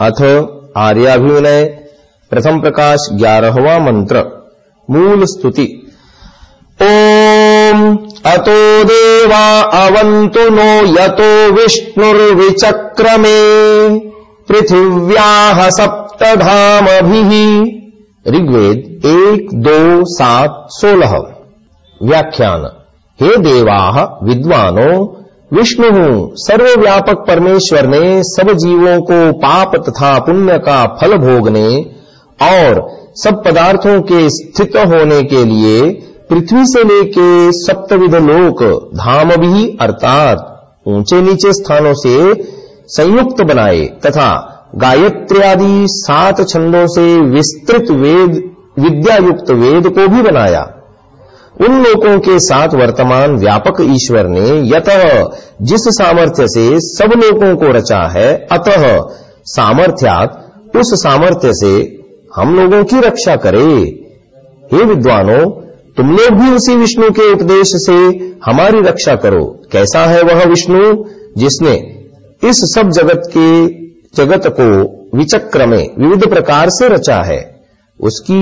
अथ आर्याभिविनय प्रथम प्रकाश ग्यारहवा मंत्र। मूल स्तुति। ओम अतो देवा अवन्तु नो यतो विष्णुर्विचक्रमे पृथिव्याः सप्तधामभिः। ऋग्वेद एक, दो, सात, सोलह। व्याख्यान। हे देवाः, विद्वानों विष्णु सर्वव्यापक परमेश्वर ने सब जीवों को पाप तथा पुण्य का फल भोगने और सब पदार्थों के स्थित होने के लिए पृथ्वी से लेके सप्तविध लोक धाम भी अर्थात ऊँचे नीचे स्थानों से संयुक्त बनाए तथा गायत्री आदि सात छंदों से विस्तृत वेद, विद्यायुक्त वेद को भी बनाया। उन लोगों के साथ वर्तमान व्यापक ईश्वर ने यतः जिस सामर्थ्य से सब लोगों को रचा है, अतः सामर्थ्यात उस सामर्थ्य से हम लोगों की रक्षा करे। हे विद्वानों तुम लोग भी उसी विष्णु के उपदेश से हमारी रक्षा करो। कैसा है वह विष्णु, जिसने इस सब जगत के, जगत को विचक्र में विविध प्रकार से रचा है, उसकी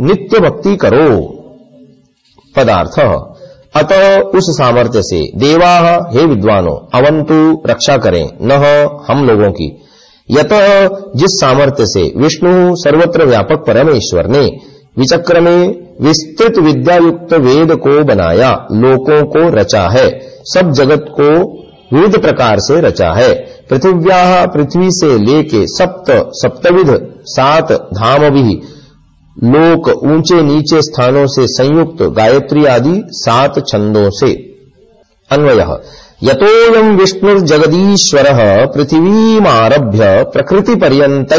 नित्य भक्ति करो। पदार्थ। अतः उस सामर्थ्य से, देवा, हे विद्वानों अवंतु रक्षा करें, न हम लोगों की। यत जिस सामर्थ्य से विष्णु, सर्वत्र व्यापक परमेश्वर ने विचक्र में विस्तृत विद्यायुक्त वेद को बनाया, लोकों को रचा है, सब जगत को विविध प्रकार से रचा है, पृथिव्या पृथ्वी से लेके सप्त, सप्तविध, सात धाम भी लोक ऊँचे नीचे स्थानों से संयुक्त गायत्री आदि सात छंदों से। अन्वय यतोयम विष्णुर्जगदीश्वर पृथिवीमारभ्य प्रकृति पर्यत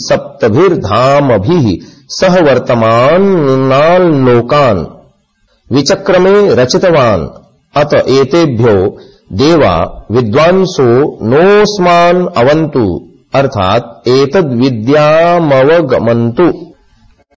सप्तभिर्धामभि सह वर्तमान लोकान विचक्रमे रचितवान। अत एतेभ्यो देवा विद्वांसो नोस्मान अवंतु अर्थात एतद विद्यामवगमंतु